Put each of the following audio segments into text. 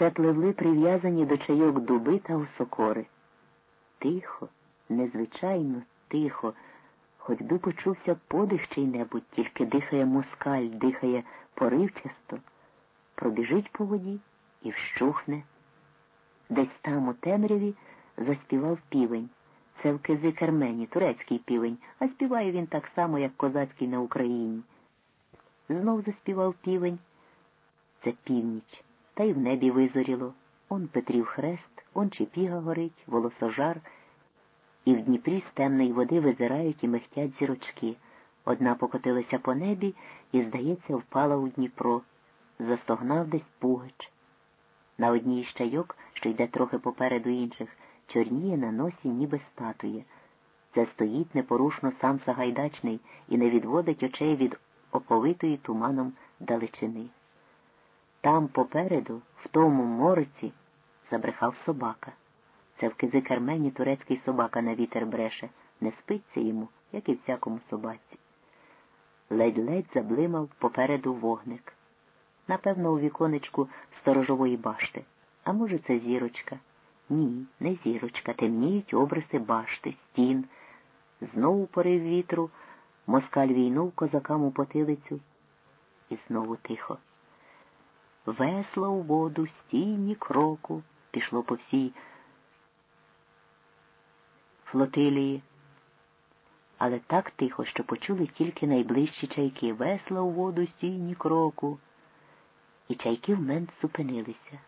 Це пливли прив'язані до чайок дуби та осокори. Тихо, незвичайно тихо, хоч би почувся подих чий-небудь, тільки дихає москаль, дихає поривчасто, пробіжить по воді і вщухне. Десь там у темряві заспівав півень. Це в кизи Кермені, турецький півень, а співає він так само, як козацький на Україні. Знов заспівав півень. Це північ, та й в небі визоріло. Он Петрів хрест, он Чепіга горить, волосожар, і в Дніпрі з темної води визирають і мехтять зірочки. Одна покотилася по небі і, здається, впала у Дніпро. Застогнав десь пугач. На одній з чайок, що йде трохи попереду інших, чорніє на носі, ніби статує. Це стоїть непорушно сам Сагайдачний і не відводить очей від оповитої туманом далечини. Там попереду, в тому морці, забрехав собака. Це в кизи Кармені турецький собака на вітер бреше, не спиться йому, як і всякому собаці. Ледь-ледь заблимав попереду вогник. Напевно, у віконечку сторожової башти. А може, це зірочка? Ні, не зірочка. Темніють обриси башти, стін. Знову порив вітру, москаль війнув козакам у потилицю. І знову тихо. Весла у воду, стійні кроку, пішло по всій флотилії. Але так тихо, що почули тільки найближчі чайки. Весла у воду, стійні кроку. І чайки в мент зупинилися.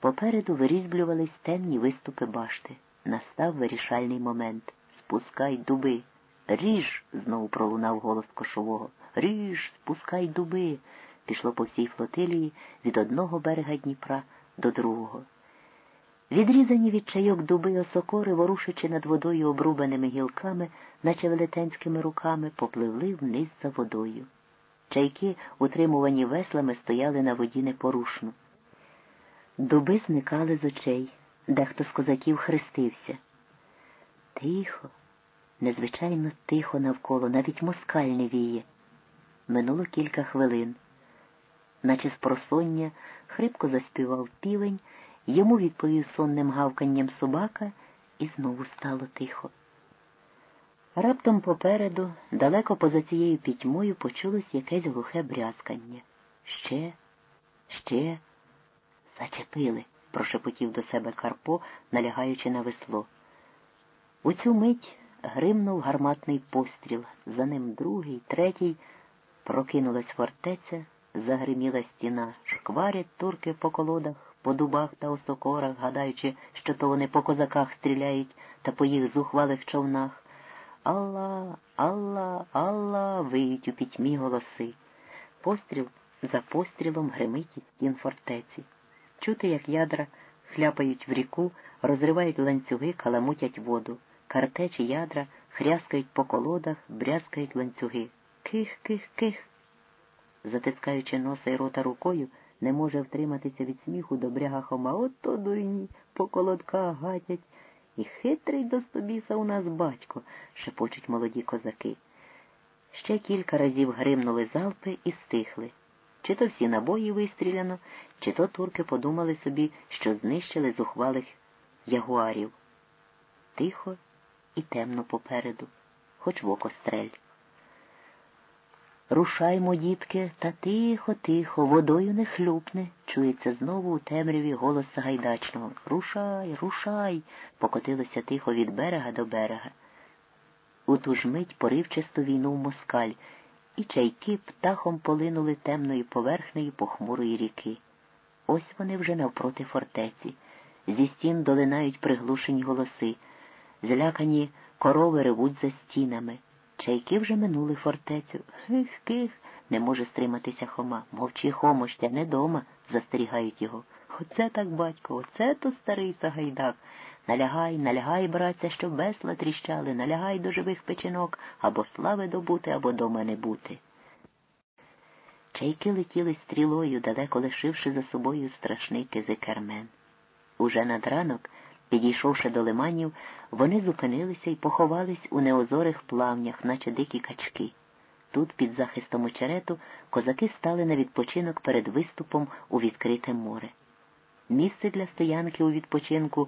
Попереду вирізблювались темні виступи башти. Настав вирішальний момент. Спускай дуби. Ріж. знову пролунав голос кошового. Ріж, спускай дуби. Пішло по всій флотилії від одного берега Дніпра до другого. Відрізані від чайок дуби осокори, ворушачи над водою обрубаними гілками, наче велетенськими руками, попливли вниз за водою. Чайки, утримувані веслами, стояли на воді непорушно. Дуби зникали з очей, дехто з козаків хрестився. Тихо, незвичайно тихо навколо, навіть москаль не віє. Минуло кілька хвилин, наче з просоння хрипко заспівав півень, йому відповів сонним гавканням собака, і знову стало тихо. Раптом попереду, далеко поза цією пітьмою, почулось якесь глухе брязкання. Ще, ще. Зачепили, прошепотів до себе Карпо, налягаючи на весло. У цю мить гримнув гарматний постріл, за ним другий, третій, прокинулась фортеця, загриміла стіна, шкварять турки по колодах, по дубах та осокорах, гадаючи, що то вони по козаках стріляють та по їх зухвалих човнах. Алла, Алла, Алла, виють у пітьмі голоси. Постріл за пострілом гримить із стін фортеці. Чути, як ядра хляпають в ріку, розривають ланцюги, каламутять воду. Картечі ядра хряскають по колодах, брязкають ланцюги. Ких, ких, ких. Затискаючи носа й рота рукою, не може втриматися від сміху добряга Хома. От то дуйні по колодках гатять. І хитрий до стобіса у нас батько, шепочуть молоді козаки. Ще кілька разів гримнули залпи і стихли. Чи то всі набої вистріляно, чи то турки подумали собі, що знищили зухвалих ягуарів. Тихо і темно попереду, хоч в око стрель. Рушаймо, дітки, та тихо, тихо, водою не хлюпне, чується знову у темряві голос Сагайдачного. Рушай, рушай, покотилося тихо від берега до берега. У ту ж мить поривчасто війнув москаль і чайки птахом полинули темною поверхнею похмурої ріки. Ось вони вже навпроти фортеці. Зі стін долинають приглушені голоси, злякані корови ревуть за стінами. Чайки вже минули фортецю. Хих, ких, не може стриматися Хома. Мовчи, Хомо, ще не дома, застерігають його. Оце так, батько, оце то старий Сагайдак. Налягай, налягай, братця, щоб весла тріщали, налягай до живих печінок або слави добути, або дома не бути. Чайки летіли стрілою, далеко лишивши за собою страшний кизикермен. Уже над ранок, підійшовши до лиманів, вони зупинилися і поховались у неозорих плавнях, наче дикі качки. Тут, під захистом очерету, козаки стали на відпочинок перед виступом у відкрите море. Місце для стоянки у відпочинку